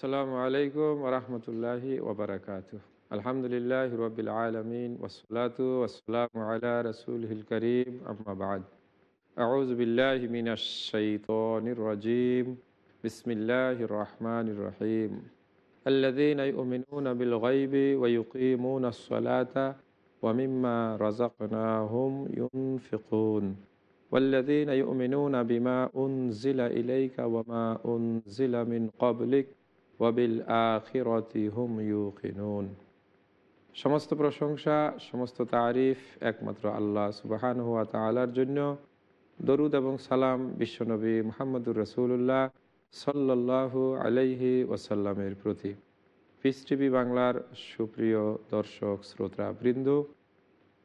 আসসালামু আলাইকুম রহমতুল্লাহি ওবরাকাত আলহামদুলিল্লাহ রবিল আলমিন ওসলাতু ওসালাম আলা রসুল হিল করিম আহমাবাদ আউজবিল্লাহ মিনাশাইতনিরজিম বিসমিল্লাহ রহমান রহিম الذين يؤمنون بالغيب ويقيمون الصلاة ومما رزقناهم ينفقون والذين يؤمنون بما أنزل إليك وما أنزل من قبلك ওয়াবিল আখিরতি হুম ইউকিনুন। সমস্ত প্রশংসা, সমস্ত তারিফ একমাত্র আল্লাহ সুবাহান হুয়া তালার জন্য। দরুদ এবং সালাম বিশ্বনবী মোহাম্মদুর রসুল্লাহ সাল্লাহু আলাইহি ওসাল্লামের প্রতি। পিস টিভি বাংলার সুপ্রিয় দর্শক, শ্রোতা, বৃন্দ,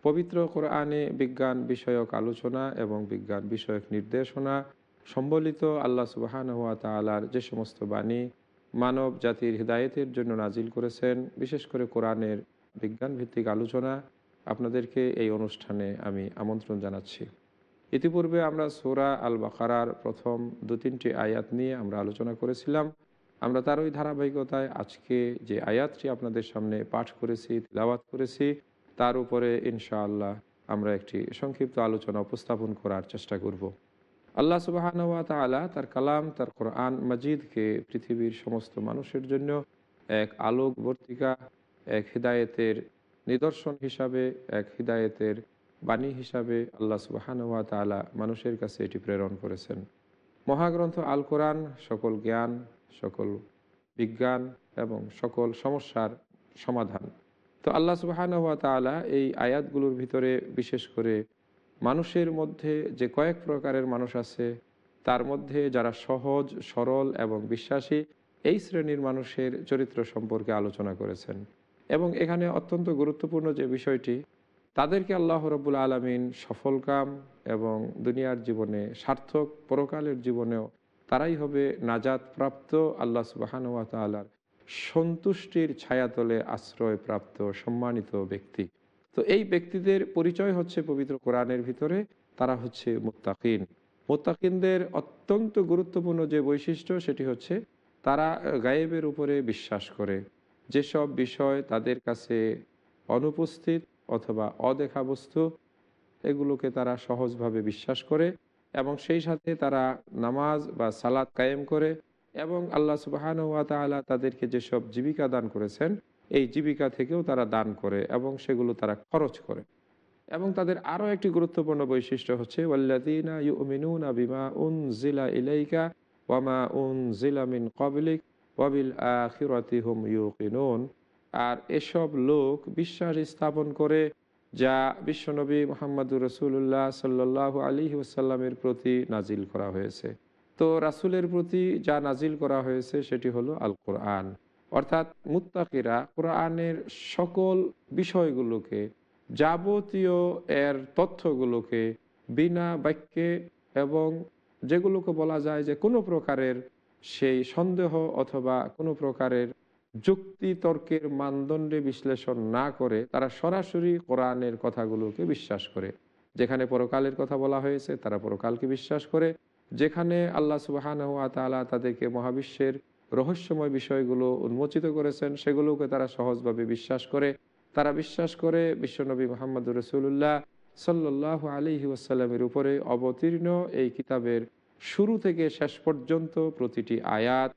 পবিত্র কোরআনে বিজ্ঞান বিষয়ক আলোচনা এবং বিজ্ঞান বিষয়ক নির্দেশনা সম্বলিত আল্লাহ সুবাহান হুয়া তালার যে সমস্ত বাণী মানব জাতির হৃদায়তের জন্য নাজিল করেছেন, বিশেষ করে কোরআনের বিজ্ঞান ভিত্তিক আলোচনা। আপনাদেরকে এই অনুষ্ঠানে আমি আমন্ত্রণ জানাচ্ছি। ইতিপূর্বে আমরা সোরা আল বাকারার প্রথম দু তিনটি আয়াত নিয়ে আমরা আলোচনা করেছিলাম। আমরা তার ওই ধারাবাহিকতায় আজকে যে আয়াতটি আপনাদের সামনে পাঠ করেছি তিলাবাত করেছি, তার উপরে ইনশাআল্লাহ আমরা একটি সংক্ষিপ্ত আলোচনা উপস্থাপন করার চেষ্টা করব। আল্লাহ সুবাহানুয়া তার কালাম, তার কোরআন মজিদকে পৃথিবীর সমস্ত মানুষের জন্য এক আলোক বর্তিকা, এক হৃদায়তের নিদর্শন হিসাবে, এক হৃদায়তের বাণী হিসাবে আল্লাহ সুবাহানুয়া মানুষের কাছে এটি প্রেরণ করেছেন। মহাগ্রন্থ আল কোরআন সকল জ্ঞান, সকল বিজ্ঞান এবং সকল সমস্যার সমাধান। তো আল্লাহ সুবাহানুয়া এই আয়াতগুলোর ভিতরে বিশেষ করে মানুষের মধ্যে যে কয়েক প্রকারের মানুষ আছে, তার মধ্যে যারা সহজ, সরল এবং বিশ্বাসী, এই শ্রেণির মানুষের চরিত্র সম্পর্কে আলোচনা করেছেন। এবং এখানে অত্যন্ত গুরুত্বপূর্ণ যে বিষয়টি, তাদেরকে আল্লাহ রবুল আলমিন সফলকাম এবং দুনিয়ার জীবনে সার্থক, পরকালের জীবনেও তারাই হবে নাজাত প্রাপ্ত আল্লাহ সুবাহানুয়া তালার সন্তুষ্টির ছায়াতলে আশ্রয় প্রাপ্ত সম্মানিত ব্যক্তি। তো এই ব্যক্তিদের পরিচয় হচ্ছে পবিত্র কোরআনের ভিতরে, তারা হচ্ছে মোত্তাকিন। মোত্তাকিনদের অত্যন্ত গুরুত্বপূর্ণ যে বৈশিষ্ট্য সেটি হচ্ছে তারা গায়েবের উপরে বিশ্বাস করে। যেসব বিষয় তাদের কাছে অনুপস্থিত অথবা অদেখা বস্তু, এগুলোকে তারা সহজভাবে বিশ্বাস করে এবং সেই সাথে তারা নামাজ বা সালাদ কায়েম করে এবং আল্লাহ সুবাহান ওয়া তালা তাদেরকে যেসব জীবিকা দান করেছেন এই জীবিকা থেকেও তারা দান করে এবং সেগুলো তারা খরচ করে। এবং তাদের আরও একটি গুরুত্বপূর্ণ বৈশিষ্ট্য হচ্ছে ওয়াল্লাদিনা উন জিলা ইলাইকা ওয়ামা উন ইউকিনুন। আর এসব লোক বিশ্বাস স্থাপন করে, যা বিশ্বনবী মোহাম্মদুর রসুল্লাহ সাল্লাহ আলী ওসাল্লামের প্রতি নাজিল করা হয়েছে। তো রাসুলের প্রতি যা নাজিল করা হয়েছে সেটি হলো আল কোরআন অর্থাৎ মুত্তাকিরা কোরআনের সকল বিষয়গুলোকে যাবতীয় এর তথ্যগুলোকে বিনা বাক্যে এবং যেগুলোকে বলা যায় যে কোনো প্রকারের সেই সন্দেহ অথবা কোনো প্রকারের যুক্তি তর্কের মানদণ্ডে বিশ্লেষণ না করে তারা সরাসরি কোরআনের কথাগুলোকে বিশ্বাস করে। যেখানে পরকালের কথা বলা হয়েছে, তারা পরকালকে বিশ্বাস করে। যেখানে আল্লাহ সুবাহান তাদেরকে মহাবিশ্বের রহস্যময় বিষয়গুলো উন্মোচিত করেছেন, সেগুলোকে তারা সহজভাবে বিশ্বাস করে। তারা বিশ্বাস করে বিশ্বনবী মোহাম্মদ রসুল্লাহ সাল্লাহ আলী ওয়াসাল্লামের উপরে অবতীর্ণ এই কিতাবের শুরু থেকে শেষ পর্যন্ত প্রতিটি আয়াত,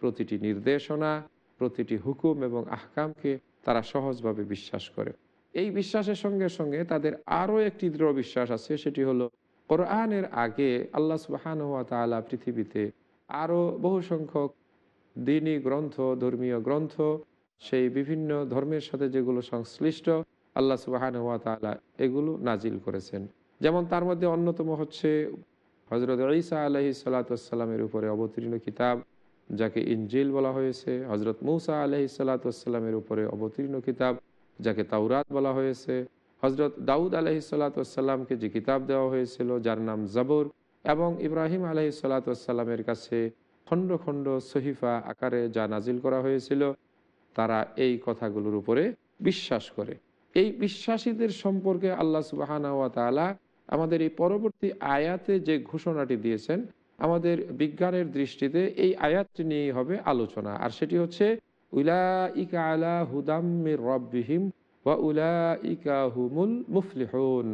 প্রতিটি নির্দেশনা, প্রতিটি হুকুম এবং আহকামকে তারা সহজভাবে বিশ্বাস করে। এই বিশ্বাসের সঙ্গে সঙ্গে তাদের আরও একটি দৃঢ় বিশ্বাস আছে, সেটি হলো কোরআনের আগে আল্লাহ সুবাহান হাত পৃথিবীতে আরও বহু সংখ্যক দিনী গ্রন্থ, ধর্মীয় গ্রন্থ, সেই বিভিন্ন ধর্মের সাথে যেগুলো সংশ্লিষ্ট, আল্লাহ সুবাহান হাত তালা এগুলো নাজিল করেছেন। যেমন তার মধ্যে অন্যতম হচ্ছে হজরত ঈসা আলহি সাল্লাতামের উপরে অবতীর্ণ কিতাব, যাকে ইনজিল বলা হয়েছে। হজরত মৌসা আলহি সাল্লাতামের উপরে অবতীর্ণ কিতাব, যাকে তাওরাত বলা হয়েছে। হজরত দাউদ আলহি সাল্লাতামকে যে কিতাব দেওয়া হয়েছিল, যার নাম জাবর, এবং ইব্রাহিম আলহি সাল্লাতামের কাছে খণ্ড খণ্ড সহিফা আকারে যা নাজিল করা হয়েছিল, তারা এই কথাগুলোর উপরে বিশ্বাস করে। এই বিশ্বাসীদের সম্পর্কে আল্লাহ সুবাহানা তালা আমাদের এই পরবর্তী আয়াতে যে ঘোষণাটি দিয়েছেন, আমাদের বিজ্ঞানের দৃষ্টিতে এই আয়াতটি নিয়েই হবে আলোচনা। আর সেটি হচ্ছে উলা ইকা আলা হুদাম্মির রব্বিহিম বা উলা ইকা হুমুল মুফলিহুন।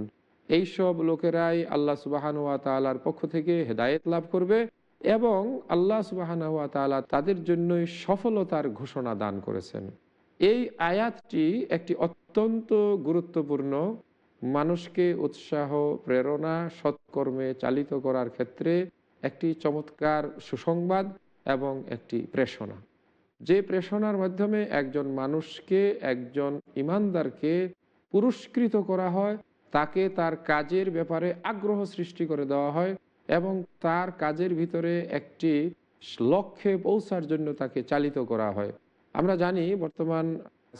এইসব লোকেরাই আল্লাহ সুবাহানুয়া তালার পক্ষ থেকে হেদায়েত লাভ করবে এবং আল্লাহ তালা তাদের জন্যই সফলতার ঘোষণা দান করেছেন। এই আয়াতটি একটি অত্যন্ত গুরুত্বপূর্ণ, মানুষকে উৎসাহ, প্রেরণা, সৎকর্মে চালিত করার ক্ষেত্রে একটি চমৎকার সুসংবাদ এবং একটি প্রেষণা। যে প্রেষণার মাধ্যমে একজন মানুষকে, একজন ইমানদারকে পুরস্কৃত করা হয়, তাকে তার কাজের ব্যাপারে আগ্রহ সৃষ্টি করে দেওয়া হয় এবং তার কাজের ভিতরে একটি লক্ষ্যে পৌঁছার জন্য তাকে চালিত করা হয়। আমরা জানি বর্তমান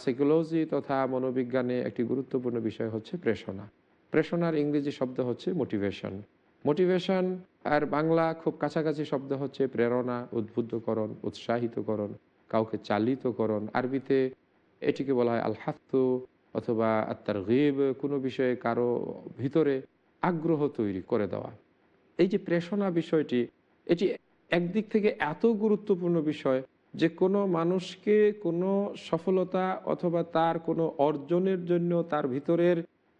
সাইকোলজি তথা মনোবিজ্ঞানে একটি গুরুত্বপূর্ণ বিষয় হচ্ছে প্রেষণা। প্রেষণার ইংরেজি শব্দ হচ্ছে মোটিভেশন মোটিভেশন আর বাংলা খুব কাছাকাছি শব্দ হচ্ছে প্রেরণা, উদ্বুদ্ধকরণ, উৎসাহিতকরণ, কাউকে চালিতকরণ। আরবিতে এটিকে বলা হয় আল হাত্তু অথবা আত্মার গিব কোনো বিষয়ে কারও ভিতরে আগ্রহ তৈরি করে দেওয়া। এই যে প্রেষণা বিষয়টি, এটি একদিক থেকে এত গুরুত্বপূর্ণ বিষয় যে কোনো মানুষকে কোনো সফলতা অথবা তার কোনো অর্জনের জন্য তার ভিতরের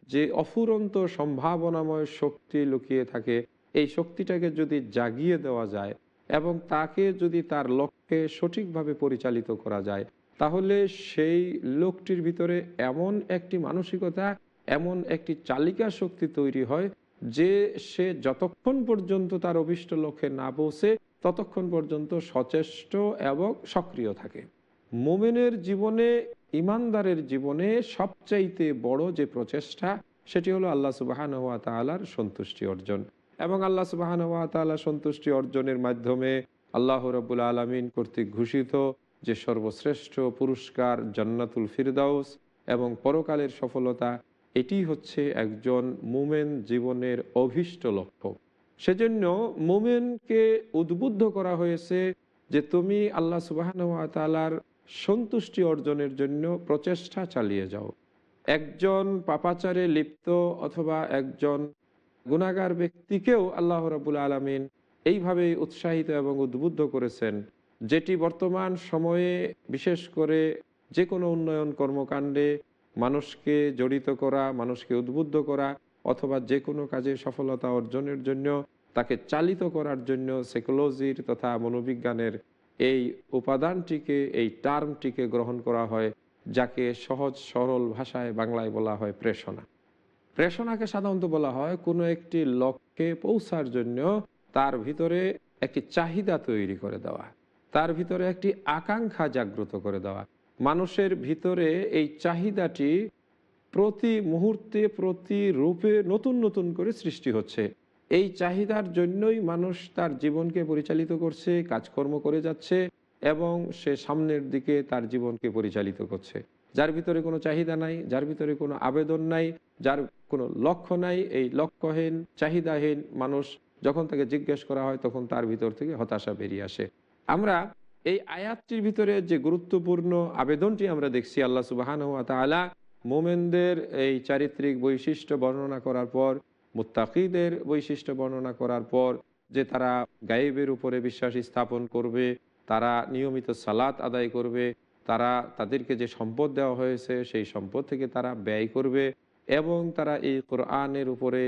যে অফুরন্ত সম্ভাবনাময় শক্তি লুকিয়ে থাকে, এই শক্তিটাকে যদি জাগিয়ে দেওয়া যায় এবং তাকে যদি তার লক্ষ্যে সঠিকভাবে পরিচালিত করা যায়, তাহলে সেই লোকটির ভিতরে এমন একটি মানসিকতা, এমন একটি চালিকা শক্তি তৈরি হয় যে সে যতক্ষণ পর্যন্ত তার অভিষ্ট লক্ষ্যে না পৌঁছে, ততক্ষণ পর্যন্ত সচেষ্ট এবং সক্রিয় থাকে। মোমেনের জীবনে, ইমানদারের জীবনে সবচাইতে বড় যে প্রচেষ্টা, সেটি হলো আল্লাহ সুবাহান হাত তালার সন্তুষ্টি অর্জন। এবং আল্লাহ সুবাহান হাত তালা সন্তুষ্টি অর্জনের মাধ্যমে আল্লাহ রবুল আলমিন কর্তৃক ঘোষিত যে সর্বশ্রেষ্ঠ পুরস্কার জান্নাতুল ফিরদাউস এবং পরকালের সফলতা এটি হচ্ছে একজন মোমেন জীবনের অভীষ্ট লক্ষ্য। সেজন্য মোমেনকে উদ্বুদ্ধ করা হয়েছে যে তুমি আল্লাহ সুবাহান তালার সন্তুষ্টি অর্জনের জন্য প্রচেষ্টা চালিয়ে যাও। একজন পাপাচারে লিপ্ত অথবা একজন গুণাগার ব্যক্তিকেও আল্লাহ রাবুল আলমিন এইভাবে উৎসাহিত এবং উদ্বুদ্ধ করেছেন, যেটি বর্তমান সময়ে বিশেষ করে যে কোনো উন্নয়ন কর্মকাণ্ডে মানুষকে জড়িত করা, মানুষকে উদ্বুদ্ধ করা অথবা যে কোনো কাজে সফলতা অর্জনের জন্য, তাকে চালিত করার জন্য সাইকোলজির তথা মনোবিজ্ঞানের এই উপাদানটিকে, এই টার্মটিকে গ্রহণ করা হয়, যাকে সহজ, সরল ভাষায় বাংলায় বলা হয় প্রেষণা। প্রেষণাকে সাধারণত বলা হয় কোনো একটি লক্ষ্যে পৌঁছার জন্য তার ভিতরে একটি চাহিদা তৈরি করে দেওয়া, তার ভিতরে একটি আকাঙ্ক্ষা জাগ্রত করে দেওয়া। মানুষের ভিতরে এই চাহিদাটি প্রতি মুহূর্তে, প্রতি রূপে নতুন নতুন করে সৃষ্টি হচ্ছে। এই চাহিদার জন্যই মানুষ তার জীবনকে পরিচালিত করছে, কাজকর্ম করে যাচ্ছে এবং সে সামনের দিকে তার জীবনকে পরিচালিত করছে। যার ভিতরে কোনো চাহিদা নাই, যার ভিতরে কোনো আবেদন নাই, যার কোনো লক্ষ্য নাই, এই লক্ষ্যহীন, চাহিদাহীন মানুষ যখন তাকে জিজ্ঞেস করা হয়, তখন তার ভিতর থেকে হতাশা বেরিয়ে আসে। আমরা এই আয়াতটির ভিতরে যে গুরুত্বপূর্ণ আবেদনটি আমরা দেখছি, আল্লাহ সুবাহান হাত তালা মোমেনদের এই চারিত্রিক বৈশিষ্ট্য বর্ণনা করার পর, মুত্তাকিদের বৈশিষ্ট্য বর্ণনা করার পর যে তারা গায়েবের উপরে বিশ্বাস স্থাপন করবে, তারা নিয়মিত সালাত আদায় করবে, তারা তাদেরকে যে সম্পদ দেওয়া হয়েছে সেই সম্পদ থেকে তারা ব্যয় করবে এবং তারা এই কোরআনের উপরে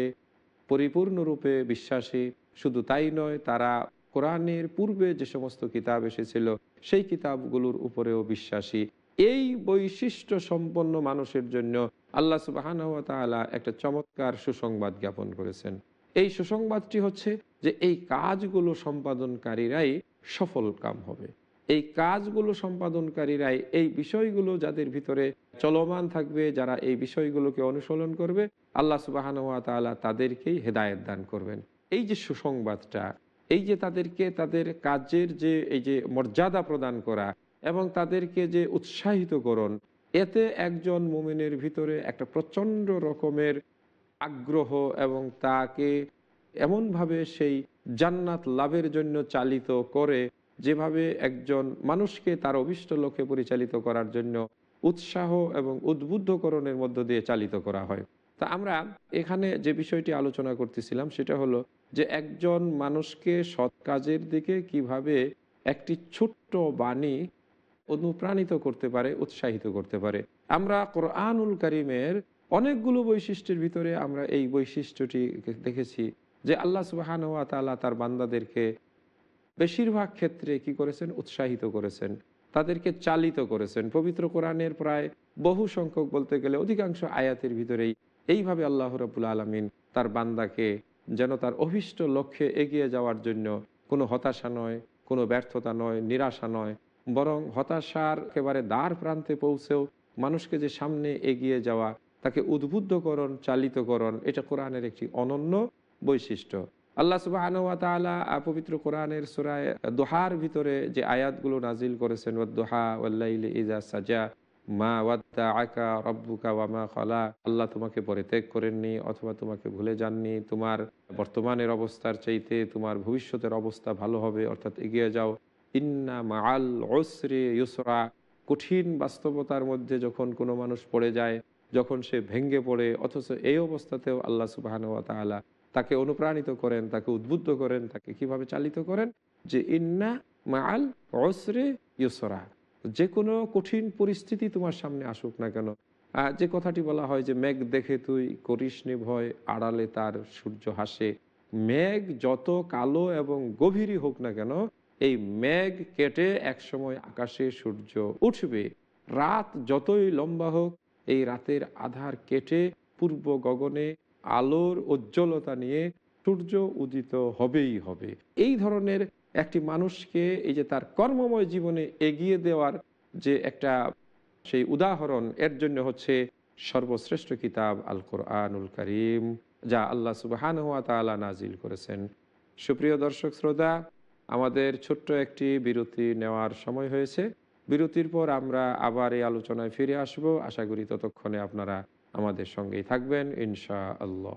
পরিপূর্ণরূপে বিশ্বাসী। শুধু তাই নয়, তারা কোরআনের পূর্বে যে সমস্ত কিতাব এসেছিল, সেই কিতাবগুলোর উপরেও বিশ্বাসী। এই বৈশিষ্ট্য সম্পন্ন মানুষের জন্য আল্লাহ সুবাহান একটা চমৎকার সুসংবাদ জ্ঞাপন করেছেন। এই সুসংবাদটি হচ্ছে যে এই কাজগুলো সম্পাদনকারীরাই সফল কাম হবে। এই কাজগুলো সম্পাদনকারীরাই এই বিষয়গুলো যাদের ভিতরে চলমান থাকবে, যারা এই বিষয়গুলোকে অনুসরণ করবে, আল্লাহ সুবাহান তালা তাদেরকেই হেদায়ত দান করবেন। এই যে সুসংবাদটা এই যে তাদেরকে তাদের কাজের যে এই যে মর্যাদা প্রদান করা এবং তাদেরকে যে উৎসাহিত করণ এতে একজন মুমিনের ভিতরে একটা প্রচণ্ড রকমের আগ্রহ এবং তাকে এমনভাবে সেই জান্নাত লাভের জন্য চালিত করে, যেভাবে একজন মানুষকে তার অভিষ্ট লক্ষ্যে পরিচালিত করার জন্য উৎসাহ এবং উদ্বুদ্ধকরণের মধ্য দিয়ে চালিত করা হয়। তা আমরা এখানে যে বিষয়টি আলোচনা করতেছিলাম, সেটা হলো যে একজন মানুষকে সৎ কাজের দিকে কীভাবে একটি ছোট্ট বাণী অনুপ্রাণিত করতে পারে, উৎসাহিত করতে পারে। আমরা কোরআনুল করিমের অনেকগুলো বৈশিষ্ট্যের ভিতরে আমরা এই বৈশিষ্ট্যটি দেখেছি যে আল্লাহ সুবাহান ওয়া তালা তার বান্দাদেরকে বেশিরভাগ ক্ষেত্রে কি করেছেন? উৎসাহিত করেছেন। তাদেরকে চালিত করেছেন। পবিত্র কোরআনের প্রায় বহু সংখ্যক বলতে গেলে অধিকাংশ আয়াতের ভিতরেই এইভাবে আল্লাহ রবুল আলমিন তার বান্দাকে যেন তার অভিষ্ট লক্ষ্যে এগিয়ে যাওয়ার জন্য কোনো হতাশা নয়, কোনো ব্যর্থতা নয়, নিরাশা নয়। বরং হতাশার একেবারে দ্বার প্রান্তে পৌঁছেও মানুষকে যে সামনে এগিয়ে যাওয়া, তাকে উদ্বুদ্ধকরণ, চালিতকরণ, এটা কোরআনের একটি অনন্য বৈশিষ্ট্য। আল্লাহ সুবাহ পবিত্র কোরআনের সুরায় দোহার ভিতরে যে আয়াতগুলো নাজিল করেছেন দোহা ওয়াল্লাইল ইজা সাজা মা ওয়াদ্দা আকা রব্বুকা ওয়ামা খলা। আল্লাহ তোমাকে পরিত্যাগ করেননি অথবা তোমাকে ভুলে যাননি। তোমার বর্তমানের অবস্থার চাইতে তোমার ভবিষ্যতের অবস্থা ভালো হবে, অর্থাৎ এগিয়ে যাও। ইন্না মাল ওসরে ইউসরা। কঠিন বাস্তবতার মধ্যে যখন কোনো মানুষ পড়ে যায়, যখন সে ভেঙ্গে পড়ে, অথচ এই অবস্থাতেও আল্লাহ সুবাহান ওয়া তালা তাকে অনুপ্রাণিত করেন, তাকে উদ্বুদ্ধ করেন, তাকে কীভাবে চালিত করেন? যে ইন্না মাল অসরে ইউসরা। যে কোনো কঠিন পরিস্থিতি তোমার সামনে আসুক না কেন। যে কথাটি বলা হয় যে, মেঘ দেখে তুই করিস নি ভয়, আড়ালে তার সূর্য হাসে। মেঘ যত কালো এবং গভীরই হোক না কেন, এই মেঘ কেটে একসময় আকাশে সূর্য উঠবে। রাত যতই লম্বা হোক, এই রাতের আধার কেটে পূর্ব গগনে আলোর উজ্জ্বলতা নিয়ে সূর্য উদিত হবেই হবে। এই ধরনের একটি মানুষকে এই যে তার কর্মময় জীবনে এগিয়ে দেওয়ার যে একটা সেই উদাহরণ, এর জন্য হচ্ছে সর্বশ্রেষ্ঠ কিতাব আল কোরআনুল করিম, যা আল্লাহ সুবাহান হাত তালা নাজিল করেছেন। সুপ্রিয় দর্শক শ্রোতা, আমাদের ছোট্ট একটি বিরতি নেওয়ার সময় হয়েছে। বিরতির পর আমরা আবার এই আলোচনায় ফিরে আসব। আশা করি ততক্ষণে আপনারা আমাদের সঙ্গেই থাকবেন ইনশা আল্লাহ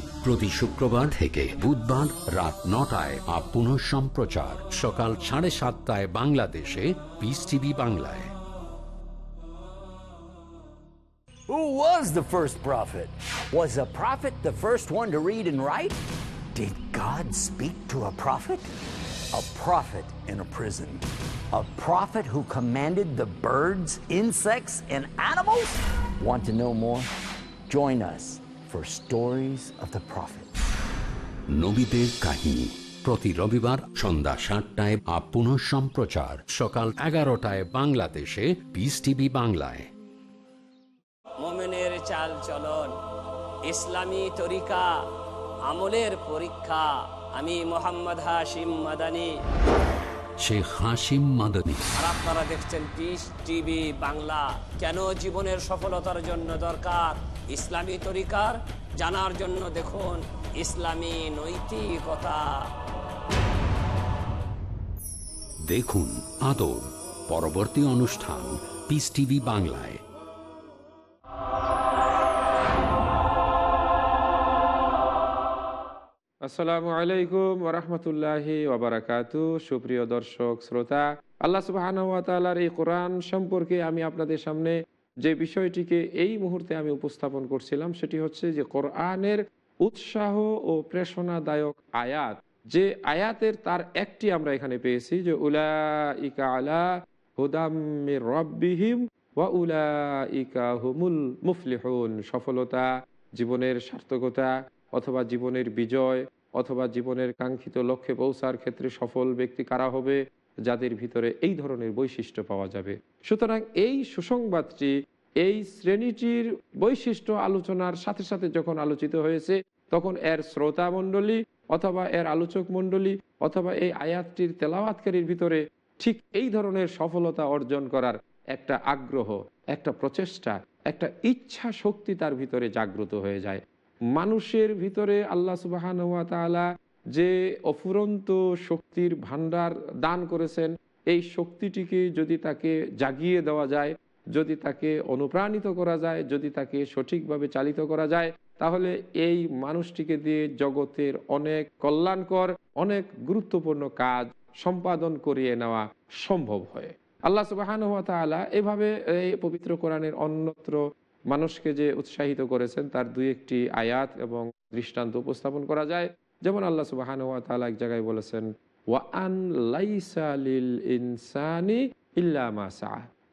প্রতি শুক্রবার থেকে বুধবার রাত নটায় আর পুনঃ সম্প্রচার সকাল সাড়ে সাতটায় বাংলাদেশে পিস টিভি বাংলায় Who was the first prophet? Was a prophet the first one to read and write? Did God speak to a prophet? A prophet in a prison. A prophet who commanded the birds, insects, and animals? Want to know more? Join us for Stories of the Prophet. নবীদের কাহিনী। প্রতি রবিবার সন্ধ্যা সাতটায় আর পুনঃ সম্প্রচার। সকাল এগারোটায় বাংলাদেশে পিস টিভি বাংলায়। মোমেনের চাল চলন ইসলামী তরিকা আমলের পরীক্ষা আমি মোহাম্মদ হাশিম মাদানি। শেখ হাসিম মাদানী। আর আপনারা দেখছেন পিস টিভি বাংলা। কেন জীবনের সফলতার জন্য দরকার? ইসলামী তরিকার জানার জন্য দেখুন ইসলামী নৈতিকতা। দেখুন আদর পরবর্তী অনুষ্ঠান পিস টিভি বাংলায়। আসসালামু আলাইকুম ওরহমতুল্লাহি ওবরাকাতু। সুপ্রিয় দর্শক শ্রোতা আল্লাহ সুবাহানুয়াতালার এই কোরআন সম্পর্কে আমি আপনাদের সামনে যে বিষয়টিকে এই মুহূর্তে আমি উপস্থাপন করছিলাম সেটি হচ্ছে যে কোরআনের উৎসাহ ও প্রেষণাদায়ক আয়াত। যে আয়াতের তার একটি আমরা এখানে পেয়েছি যে উলা ইকা আলা হুদাম্মি রব্বিহিম ওয়া উলা ইকা হুমুল মুফলিহুন। সফলতা, জীবনের সার্থকতা অথবা জীবনের বিজয় অথবা জীবনের কাঙ্ক্ষিত লক্ষ্যে পৌঁছার ক্ষেত্রে সফল ব্যক্তি কারা হবে যাদের ভিতরে এই ধরনের বৈশিষ্ট্য পাওয়া যাবে। সুতরাং এই সুসংবাদটি, এই শ্রেণীটির বৈশিষ্ট্য আলোচনার সাথে সাথে যখন আলোচিত হয়েছে, তখন এর শ্রোতা মণ্ডলী অথবা এর আলোচক মণ্ডলী অথবা এই আয়াতটির তেলাওয়াতকারীর ভিতরে ঠিক এই ধরনের সফলতা অর্জন করার একটা আগ্রহ, একটা প্রচেষ্টা, একটা ইচ্ছা শক্তি তার ভিতরে জাগ্রত হয়ে যায়। মানুষের ভিতরে আল্লাহ সুবাহান তাআলা যে অফুরন্ত শক্তির ভান্ডার দান করেছেন, এই শক্তিটিকে যদি তাকে জাগিয়ে দেওয়া যায়, যদি তাকে অনুপ্রাণিত করা যায়, যদি তাকে সঠিকভাবে চালিত করা যায়, তাহলে এই মানুষটিকে দিয়ে জগতের অনেক কল্যাণকর, অনেক গুরুত্বপূর্ণ কাজ সম্পাদন করিয়ে নেওয়া সম্ভব হয়। আল্লাহ সুবাহান তাআলা এভাবে এই পবিত্র কোরআনের অন্যত্র মানুষকে যে উৎসাহিত করেছেন, তার দুই একটি আয়াত এবং দৃষ্টান্ত উপস্থাপন করা যায়। যেমন আল্লাহ সুবাহান ওয়া তাআলা এক জায়গায় বলেছেন, ওয়া আন লাইসা লিল ইনসানি ইল্লা মা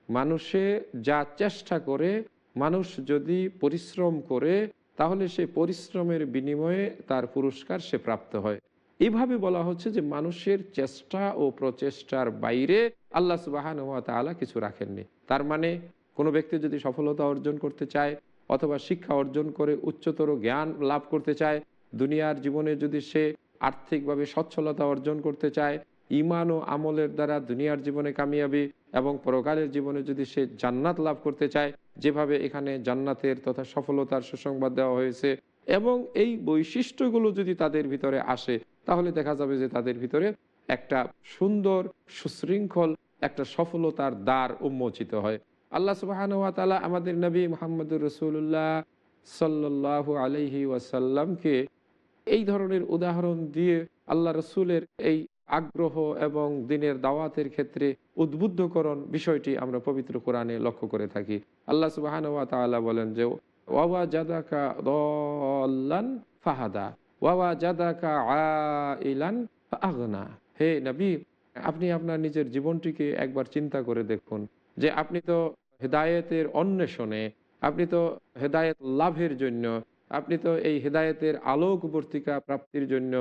মানুষে যা চেষ্টা করে, মানুষ যদি পরিশ্রম করে, তাহলে সে পরিশ্রমের বিনিময়ে তার পুরস্কার সে প্রাপ্ত হয়। এভাবে বলা হচ্ছে যে মানুষের চেষ্টা ও প্রচেষ্টার বাইরে আল্লাহ সুবাহান ওয়া তাআলা কিছু রাখেননি। তার মানে কোনো ব্যক্তি যদি সফলতা অর্জন করতে চায় অথবা শিক্ষা অর্জন করে উচ্চতর জ্ঞান লাভ করতে চায় দুনিয়ার জীবনে যদি সে আর্থিকভাবে সচ্ছলতা অর্জন করতে চায় ইমান ও আমলের দ্বারা দুনিয়ার জীবনে কামিয়াবি এবং পরকালের জীবনে যদি সে জান্নাত লাভ করতে চায়, যেভাবে এখানে জান্নাতের তথা সফলতার সুসংবাদ দেওয়া হয়েছে এবং এই বৈশিষ্ট্যগুলো যদি তাদের ভিতরে আসে, তাহলে দেখা যাবে যে তাদের ভিতরে একটা সুন্দর, সুশৃঙ্খল, একটা সফলতার দ্বার উন্মোচিত হয়। আল্লাহ সুবাহান তালা আমাদের নবী মোহাম্মদুর রসুল্লাহ সাল্লাহ আলহি ওয়াসাল্লামকে এই ধরনের উদাহরণ দিয়ে আল্লাহ রসুলের এই আগ্রহ এবং দিনের দাওয়াতের ক্ষেত্রে উদ্বুদ্ধকরণ বিষয়টি আমরা পবিত্র কোরআনে লক্ষ্য করে থাকি। আল্লাহ সুবাহান তালা বলেন যে ওয়াবা জাদাকা দল্লান ফাহাদা ওয়াবা জাদাকা আইলান আগনা হে নবী, আপনি আপনার নিজের জীবনটিকে একবার চিন্তা করে দেখুন যে, আপনি তো হেদায়েতের অন্বেষণে, আপনি তো হেদায়েত লাভের জন্য আপনি তো এই হেদায়েতের আলোকবর্তিকা প্রাপ্তির জন্য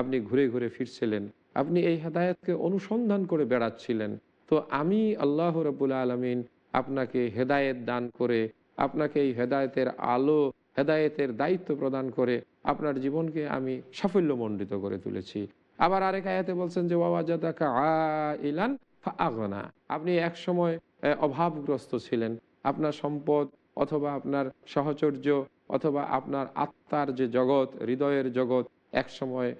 আপনি ঘুরে ঘুরে ফিরছিলেন। আপনি এই হেদায়েতকে অনুসন্ধান করে বেড়াচ্ছিলেন। তো আমি আল্লাহ রবুল আলমিন আপনাকে হেদায়েত দান করে, আপনাকে এই হেদায়েতের আলো, হেদায়েতের দায়িত্ব প্রদান করে আপনার জীবনকে আমি সাফল্যমণ্ডিত করে তুলেছি। আবার আরেক আয়াতে বলছেন যে বাবা জাদাকা আ ইলান আগনা আপনি এক সময় অভাবগ্রস্ত ছিলেন। আপনার সম্পদ অথবা আপনার সহচর্য অথবা আপনার আত্মার যে জগৎ, হৃদয়ের জগৎ এক সময়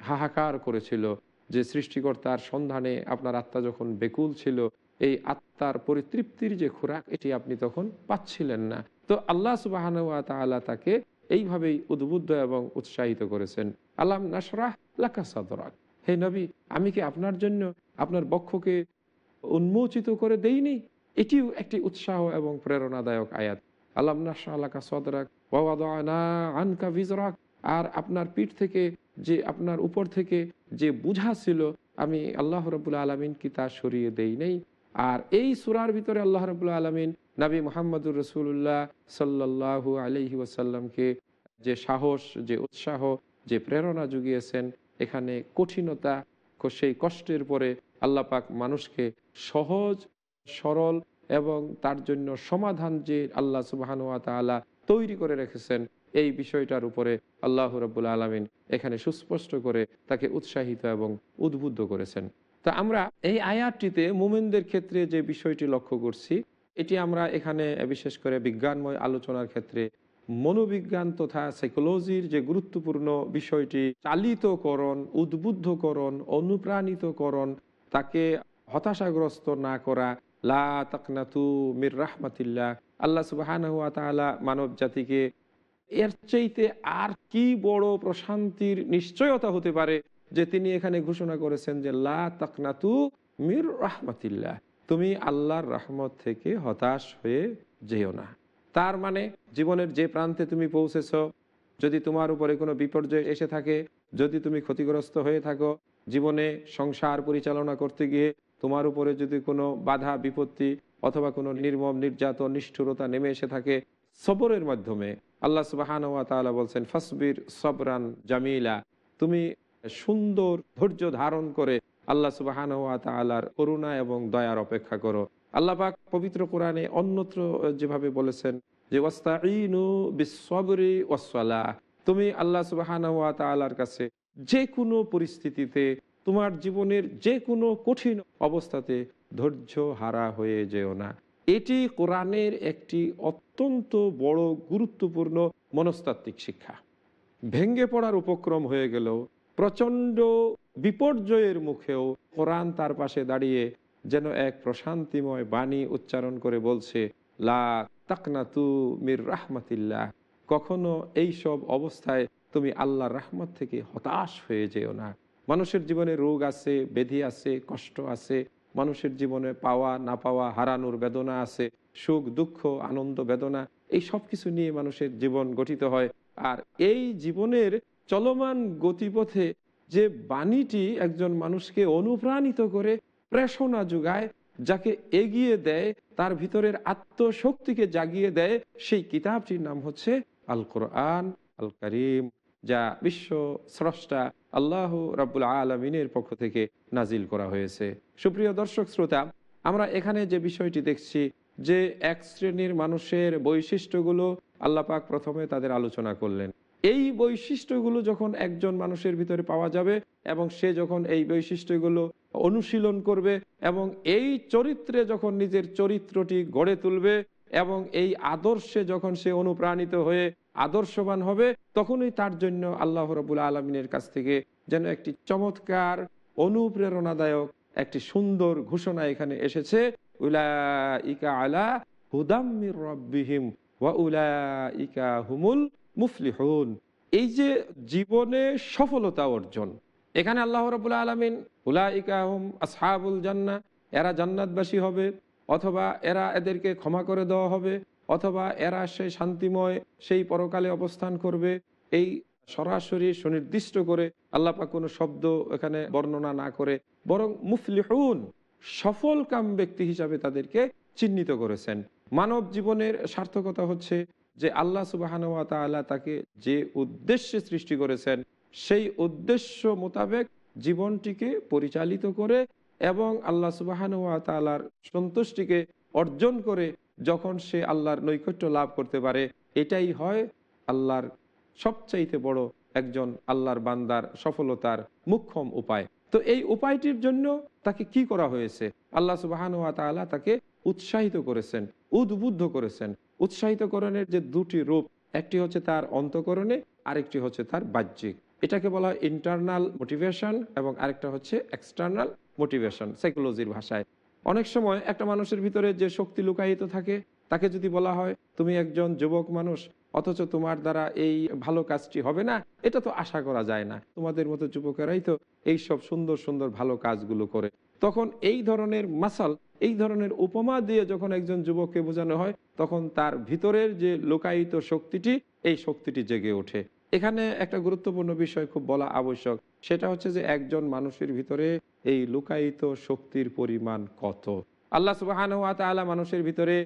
হাহাকার করেছিল যে সৃষ্টিকর্তার সন্ধানে আপনার আত্মা যখন বেকুল ছিল, এই আত্মার পরিতৃপ্তির যে খোরাক, এটি আপনি তখন পাচ্ছিলেন না। তো আল্লাহ সুবাহান তালা তাকে এইভাবেই উদ্বুদ্ধ এবং উৎসাহিত করেছেন। আল্লাহ নাসরাহ লাকা সাদরাক। হে নবী, আমি কি আপনার জন্য আপনার বক্ষকে উন্মোচিত করে দেইনি? এটিও একটি উৎসাহ এবং প্রেরণাদায়ক আয়াত। আল্লাহ নাশালাকা সদরাক আনকা ভিজরাক আর আপনার পিঠ থেকে যে আপনার উপর থেকে যে বুঝা ছিল, আমি আল্লাহ রবুল্লা আলমিন কি তা সরিয়ে দেই নেই। আর এই সুরার ভিতরে আল্লাহ রবুল্লা আলমিন নবী মোহাম্মদুর রসুল্লাহ সাল্লাহু আলহি ওয়াসাল্লামকে যে সাহস, যে উৎসাহ, যে প্রেরণা জুগিয়েছেন, এখানে কঠিনতা, সেই কষ্টের পরে আল্লাহ পাক মানুষকে সহজ, সরল এবং তার জন্য সমাধান যে আল্লাহ সুবাহানুয়া তালা তৈরি করে রেখেছেন, এই বিষয়টার উপরে আল্লাহ রব্বুল আলমিন এখানে সুস্পষ্ট করে তাকে উৎসাহিত এবং উদ্বুদ্ধ করেছেন। তা আমরা এই আয়াতটিতে মোমেনদের ক্ষেত্রে যে বিষয়টি লক্ষ্য করছি, এটি আমরা এখানে বিশেষ করে বিজ্ঞানময় আলোচনার ক্ষেত্রে মনোবিজ্ঞান তথা সাইকোলজির যে গুরুত্বপূর্ণ বিষয়টি, চালিতকরণ, উদ্বুদ্ধকরণ, অনুপ্রাণিতকরণ, তাকে হতাশাগ্রস্ত না করা মির আল্লাহ সুবাহান হুয়া মানব জাতিকে এর চাইতে আর কি বড় প্রশান্তির নিশ্চয়তা হতে পারে যে তিনি এখানে ঘোষণা করেছেন যে লা মির রাহমাতিল্লাহ। তুমি আল্লাহর রহমত থেকে হতাশ হয়ে যেও না। তার মানে জীবনের যে প্রান্তে তুমি পৌঁছেছ, যদি তোমার উপরে কোনো বিপর্যয় এসে থাকে, যদি তুমি ক্ষতিগ্রস্ত হয়ে থাকো, জীবনে সংসার পরিচালনা করতে গিয়ে তোমার উপরে যদি কোনো বাধা, বিপত্তি অথবা কোনো নির্মম, নির্যাতন, নিষ্ঠুরতা নেমে এসে থাকে সবরের মাধ্যমে, আল্লাহ সুবাহান তাআলা বলছেন, ফসবির সবরান জামিলা। তুমি সুন্দর ধৈর্য ধারণ করে আল্লাহ সুবাহান ওয়া তাআলার করুণা এবং দয়ার অপেক্ষা করো। আল্লাহ পাক পবিত্র কোরআনে অন্যত্র যেভাবে বলেছেন যে ওয়াস্তাইনু বিসবরি ওয়াসসালাহ। তুমি আল্লাহ সুবাহান ওয়া তাআলার কাছে যে কোনো পরিস্থিতিতে তোমার জীবনের যে কোনো কঠিন অবস্থাতে ধৈর্য হারা হয়ে যেও না। এটি কোরআনের একটি অত্যন্ত বড় গুরুত্বপূর্ণ মনস্তাত্ত্বিক শিক্ষা। ভেঙ্গে পড়ার উপক্রম হয়ে গেলেও, প্রচণ্ড বিপর্যয়ের মুখেও কোরআন তার পাশে দাঁড়িয়ে যেন এক প্রশান্তিময় বাণী উচ্চারণ করে বলছে, লা তাকনাতু মির রাহমাতিল্লাহ। কখনো এই সব অবস্থায় তুমি আল্লাহর রাহমত থেকে হতাশ হয়ে যেও না। মানুষের জীবনে রোগ আছে, বেধি আছে, কষ্ট আছে, মানুষের জীবনে পাওয়া, না পাওয়া, হারানোর বেদনা আছে, সুখ, দুঃখ, আনন্দ, বেদনা, এই সব কিছু নিয়ে মানুষের জীবন গঠিত হয়। আর এই জীবনের চলমান গতিপথে যে বাণীটি একজন মানুষকে অনুপ্রাণিত করে, প্রেষণা যোগায়, যাকে এগিয়ে দেয়, তার ভিতরের আত্মশক্তিকে জাগিয়ে দেয়, সেই কিতাবটির নাম হচ্ছে আল কোরআন আল করিম যা বিশ্ব স্রষ্টা আল্লাহ রাবুল আলমিনের পক্ষ থেকে নাজিল করা হয়েছে। সুপ্রিয় দর্শক শ্রোতা, আমরা এখানে যে বিষয়টি দেখছি যে এক শ্রেণির মানুষের বৈশিষ্ট্যগুলো আল্লাহ পাক প্রথমে তাদের আলোচনা করলেন। এই বৈশিষ্ট্যগুলো যখন একজন মানুষের ভিতরে পাওয়া যাবে এবং সে যখন এই বৈশিষ্ট্যগুলো অনুশীলন করবে এবং এই চরিত্রে যখন নিজের চরিত্রটি গড়ে তুলবে এবং এই আদর্শে যখন সে অনুপ্রাণিত হয়ে আদর্শবান হবে, তখনই তার জন্য আল্লাহ রবুল আলমিনের কাছ থেকে যেন একটি চমৎকার অনুপ্রেরণাদায়ক, একটি সুন্দর ঘোষণা এখানে এসেছে উলা ইকা আলা হুদাম্মির রব্বিহিম ওয়া উলা ইকা হুমুল মুফলিহুন। এই যে জীবনে সফলতা অর্জন, এখানে আল্লাহ রবুল্লা আলমিন উলা ইকাহুম আসহাবুল জান্না এরা জান্নাতবাসী হবে, অথবা এরা এদেরকে ক্ষমা করে দেওয়া হবে অথবা এরা সেই শান্তিময়, সেই পরকালে অবস্থান করবে, এই সরাসরি সুনির্দিষ্ট করে আল্লাপা কোনো শব্দ এখানে বর্ণনা না করে, বরং মুফলিহুন সফল কাম ব্যক্তি হিসাবে তাদেরকে চিহ্নিত করেছেন। মানব জীবনের সার্থকতা হচ্ছে যে আল্লাহ সুবাহানুয়া তালা তাকে যে উদ্দেশ্যে সৃষ্টি করেছেন, সেই উদ্দেশ্য মোতাবেক জীবনটিকে পরিচালিত করে এবং আল্লাহ সুবাহানুয়া তালার সন্তুষ্টিকে অর্জন করে যখন সে আল্লাহর নৈকট্য লাভ করতে পারে, এটাই হয় আল্লাহর সবচাইতে বড় একজন আল্লাহর বান্দার সফলতার মুখ্যম উপায়। তো এই উপায়টির জন্য তাকে কি করা হয়েছে? আল্লাহ সুবাহানুয়া তালা তাকে উৎসাহিত করেছেন, উদ্বুদ্ধ করেছেন। উৎসাহিতকরণের যে দুটি রূপ, একটি হচ্ছে তার অন্তকরণে, আরেকটি হচ্ছে তার বাহ্যিক। এটাকে বলা হয় ইন্টারনাল মোটিভেশন এবং আরেকটা হচ্ছে এক্সটার্নাল মোটিভেশন সাইকোলজির ভাষায়। অনেক সময় একটা মানুষের ভিতরে যে শক্তি লুকায়িত থাকে, তাকে যদি বলা হয়, তুমি একজন যুবক মানুষ, অথচ তোমার দ্বারা এই ভালো কাজটি হবে না, এটা তো আশা করা যায় না। তোমাদের মতো যুবকেরাই তো এই সব সুন্দর সুন্দর ভালো কাজগুলো করে। তখন এই ধরনের মাসাল, এই ধরনের উপমা দিয়ে যখন একজন যুবককে বোঝানো হয়, তখন তার ভিতরের যে লোকায়িত শক্তিটি, এই শক্তিটি জেগে ওঠে। এখানে একটা গুরুত্বপূর্ণ বিষয় খুব বলা আবশ্যক। সেটা হচ্ছে যে একজন মানুষের ভিতরে এই লুকায়িত শক্তির পরিমাণ কত? আল্লাহ সুবাহান মানুষের ভিতরে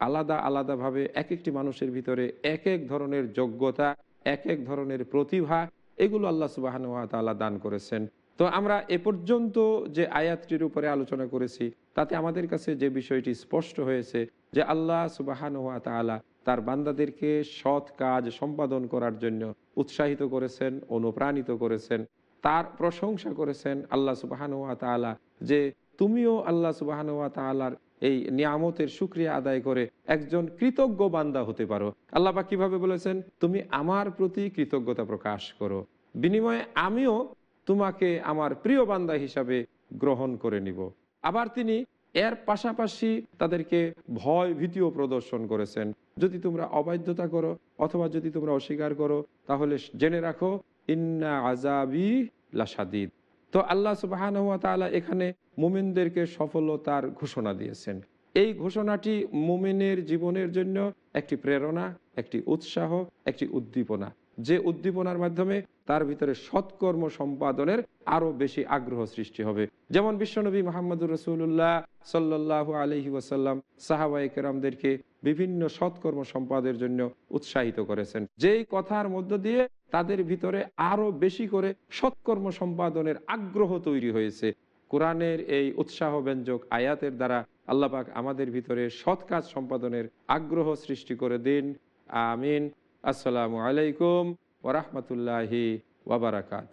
আলাদা আলাদাভাবে এক একটি মানুষের ভিতরে এক এক ধরনের যোগ্যতা এক এক ধরনের প্রতিভা, এগুলো আল্লাহ সুবাহান তালা দান করেছেন। তো আমরা এ পর্যন্ত যে আয়াতটির উপরে আলোচনা করেছি, তাতে আমাদের কাছে যে বিষয়টি স্পষ্ট হয়েছে যে আল্লাহ সুবাহান তালা তার বান্দাদেরকে সৎ কাজ সম্পাদন করার জন্য উৎসাহিত করেছেন, অনুপ্রাণিত করেছেন, তার প্রশংসা করেছেন আল্লাহ সুবাহানুয়া তালা যে তুমিও আল্লাহ সুবাহানুয়া তালার এই নিয়ামতের সুক্রিয়া আদায় করে একজন কৃতজ্ঞ বান্দা হতে পারো। আল্লাপা কীভাবে বলেছেন? তুমি আমার প্রতি কৃতজ্ঞতা প্রকাশ করো। বিনিময়ে আমিও তোমাকে আমার প্রিয় বান্দা হিসাবে গ্রহণ করে নিব। আবার তিনি এর পাশাপাশি তাদেরকে ভয় ভীতিও প্রদর্শন করেছেন। যদি তোমরা অবাধ্যতা করো অথবা যদি তোমরা অস্বীকার করো, তাহলে জেনে রাখো, ইন্না আজাবি লাসাদিদ তো আল্লাহ সুবাহান এখানে মোমিনদেরকে সফলতার ঘোষণা দিয়েছেন। এই ঘোষণাটি মোমিনের জীবনের জন্য একটি প্রেরণা, একটি উৎসাহ, একটি উদ্দীপনা। যে উদ্দীপনার মাধ্যমে তার ভিতরে সৎকর্ম সম্পাদনের আরও বেশি আগ্রহ সৃষ্টি হবে। যেমন বিশ্বনবী মোহাম্মদুর রসুল্লাহ সাল্লাহ আলহি ওয়াসাল্লাম সাহাবাই বিভিন্ন সৎকর্ম সম্পাদের জন্য উৎসাহিত করেছেন। যেই কথার মধ্য দিয়ে তাদের ভিতরে আরও বেশি করে সৎকর্ম সম্পাদনের আগ্রহ তৈরি হয়েছে। কোরআনের এই উৎসাহ ব্যঞ্জক আয়াতের দ্বারা আল্লাপাক আমাদের ভিতরে সৎ কাজ সম্পাদনের আগ্রহ সৃষ্টি করে দিন। আমিন। আসসালামু আলাইকুম ওরহমতুল্লাহি ওবরাকাত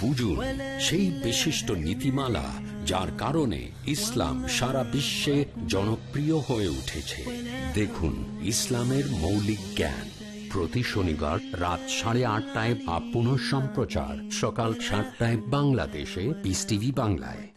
বুঝুন সেই বিশিষ্ট নীতিমালা যার কারণে ইসলাম সারা বিশ্বে জনপ্রিয় হয়ে উঠেছে। দেখুন ইসলামের মৌলিক জ্ঞান। প্রতি শনিবার রাত সাড়ে আটটায় বা পুনঃ সম্প্রচার সকাল সাতটায় বাংলাদেশে পিস টিভি বাংলায়।